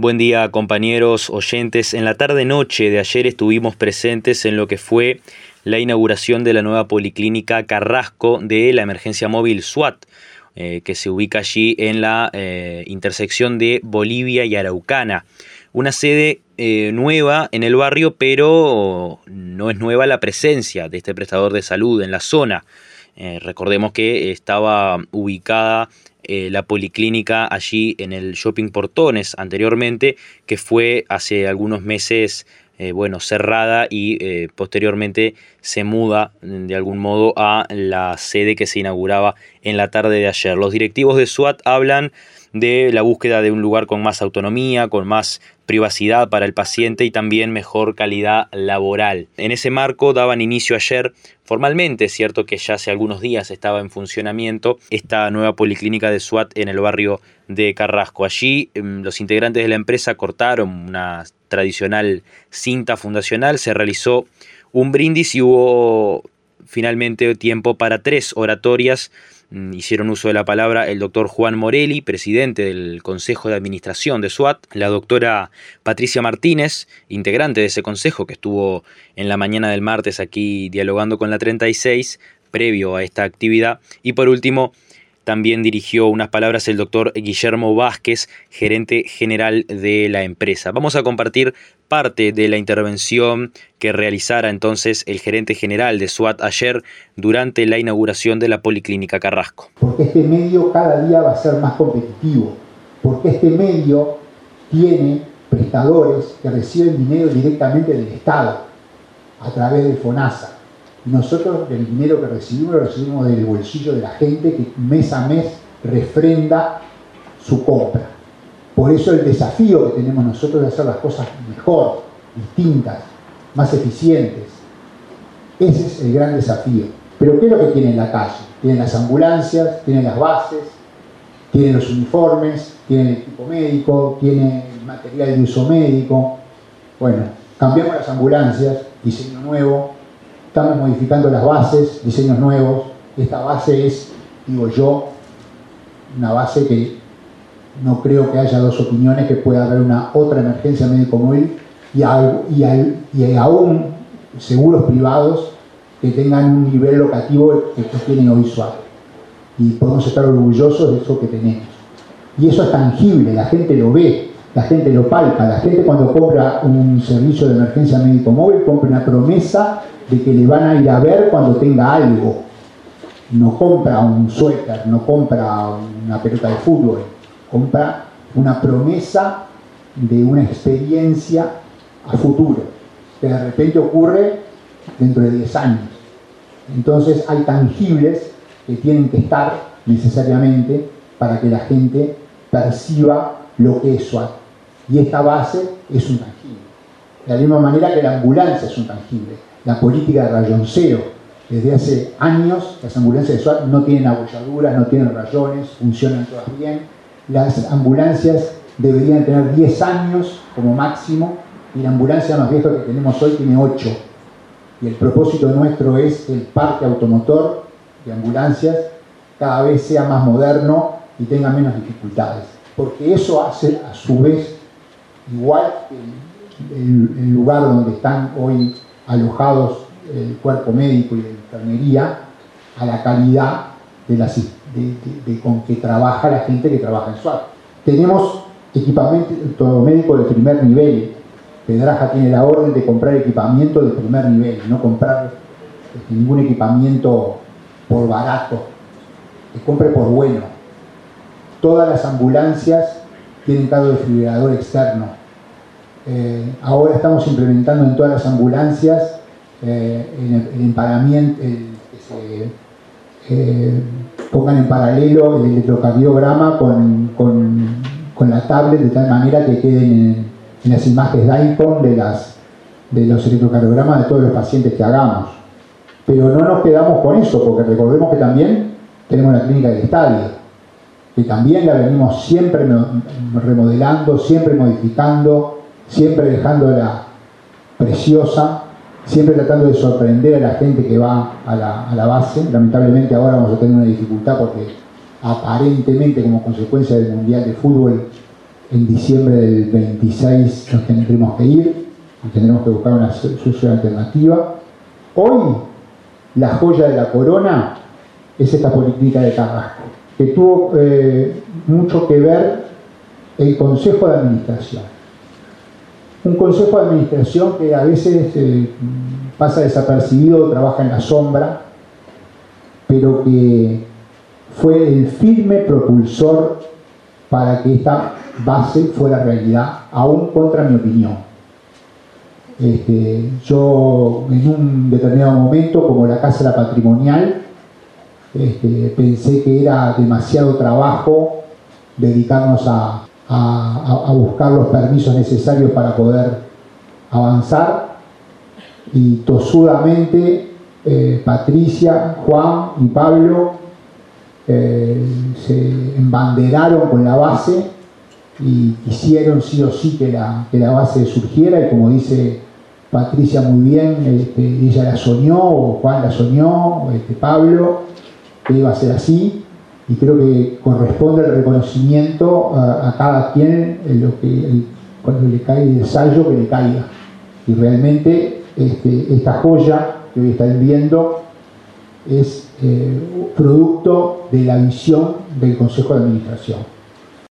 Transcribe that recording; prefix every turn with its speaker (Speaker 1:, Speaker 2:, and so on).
Speaker 1: Buen día compañeros oyentes. En la tarde-noche de ayer estuvimos presentes en lo que fue la inauguración de la nueva policlínica Carrasco de la emergencia móvil SWAT, eh, que se ubica allí en la eh, intersección de Bolivia y Araucana. Una sede eh, nueva en el barrio, pero no es nueva la presencia de este prestador de salud en la zona. recordemos que estaba ubicada eh, la policlínica allí en el Shopping Portones anteriormente, que fue hace algunos meses eh, bueno, cerrada y eh, posteriormente se muda de algún modo a la sede que se inauguraba en la tarde de ayer. Los directivos de SWAT hablan de la búsqueda de un lugar con más autonomía, con más privacidad para el paciente y también mejor calidad laboral. En ese marco daban inicio ayer formalmente, cierto que ya hace algunos días estaba en funcionamiento esta nueva policlínica de SWAT en el barrio de Carrasco. Allí em, los integrantes de la empresa cortaron una tradicional cinta fundacional, se realizó un brindis y hubo finalmente tiempo para tres oratorias hicieron uso de la palabra el doctor Juan Morelli, presidente del Consejo de Administración de SWAT, la doctora Patricia Martínez, integrante de ese consejo que estuvo en la mañana del martes aquí dialogando con la 36, previo a esta actividad, y por último, también dirigió unas palabras el doctor Guillermo Vázquez, gerente general de la empresa. Vamos a compartir parte de la intervención que realizara entonces el gerente general de SWAT ayer durante la inauguración de la Policlínica Carrasco.
Speaker 2: Porque este medio cada día va a ser más competitivo, porque este medio tiene prestadores que reciben dinero directamente del Estado a través del FONASA nosotros el dinero que recibimos lo recibimos del bolsillo de la gente que mes a mes refrenda su compra. Por eso el desafío que tenemos nosotros de hacer las cosas mejor, distintas, más eficientes. Ese es el gran desafío. Pero ¿qué es lo que tiene en la calle? Tienen las ambulancias, tienen las bases, tienen los uniformes, tienen el equipo médico, tienen el material de uso médico. Bueno, cambiamos las ambulancias, diseño nuevo, estamos modificando las bases, diseños nuevos. Esta base es, digo yo, una base que no creo que haya dos opiniones, que pueda haber una otra emergencia médico móvil y, aún seguros privados que tengan un nivel locativo que, tiene hoy SWAT. Y podemos estar orgullosos de eso que tenemos. Y eso es tangible, la gente lo ve, la gente lo palpa, la gente cuando compra un servicio de emergencia médico móvil compra una promesa de que le van a ir a ver cuando tenga algo. No compra un suéter, no compra una pelota de fútbol, compra una promesa de una experiencia a futuro, que de repente ocurre dentro de 10 años. Entonces hay tangibles que tienen que estar necesariamente para que la gente perciba lo que es SWAT. Y esta base es un tangible. De la misma manera que la ambulancia es un tangible la política de rayonceo. Desde hace años las ambulancias de SWAT no tienen abolladuras, no tienen rayones, funcionan todas bien. Las ambulancias deberían tener 10 años como máximo y la ambulancia más vieja que tenemos hoy tiene 8. Y el propósito nuestro es que el parque automotor de ambulancias cada vez sea más moderno y tenga menos dificultades. Porque eso hace a su vez, igual que el lugar donde están hoy alojados el cuerpo médico y la enfermería a la calidad con que trabaja la gente que trabaja en SWAT. Tenemos equipamiento médico de primer nivel. Pedraja tiene la orden de comprar equipamiento de primer nivel, no comprar este, ningún equipamiento por barato, que compre por bueno. Todas las ambulancias tienen cargo desfibrilador externo eh, ahora estamos implementando en todas las ambulancias eh, el, emparamiento, que se eh, pongan en paralelo el electrocardiograma con, la tablet de tal manera que queden en, las imágenes iPhone de, de los electrocardiogramas de todos los pacientes que hagamos. Pero no nos quedamos con eso, porque recordemos que también tenemos la clínica del estadio, que también la venimos siempre remodelando, siempre modificando, siempre dejándola preciosa, siempre tratando de sorprender a la gente que va a la, base. Lamentablemente ahora vamos a tener una dificultad porque aparentemente como consecuencia del Mundial de Fútbol en diciembre del 26 nos tendremos que ir, tendremos que buscar una solución alternativa. Hoy, la joya de la corona es esta política de Carrasco, que tuvo eh, mucho que ver el Consejo de Administración. Un Consejo de Administración que a veces eh, pasa desapercibido, trabaja en la sombra, pero que fue el firme propulsor para que esta base fuera realidad, aún contra mi opinión. Este, yo en un determinado momento, como la casa era patrimonial, este, pensé que era demasiado trabajo dedicarnos a, buscar los permisos necesarios para poder avanzar. Y tosudamente eh, Patricia, Juan y Pablo eh, se embanderaron con la base y quisieron sí o sí que la, que la base surgiera. Y como dice Patricia muy bien, este, ella la soñó, o Juan la soñó, este, Pablo, que iba a ser así, y creo que corresponde el reconocimiento a, cada quien en lo que, cuando le cae el ensayo que le caiga. Y realmente este, esta joya que hoy están viendo es eh, producto de la visión del Consejo de Administración.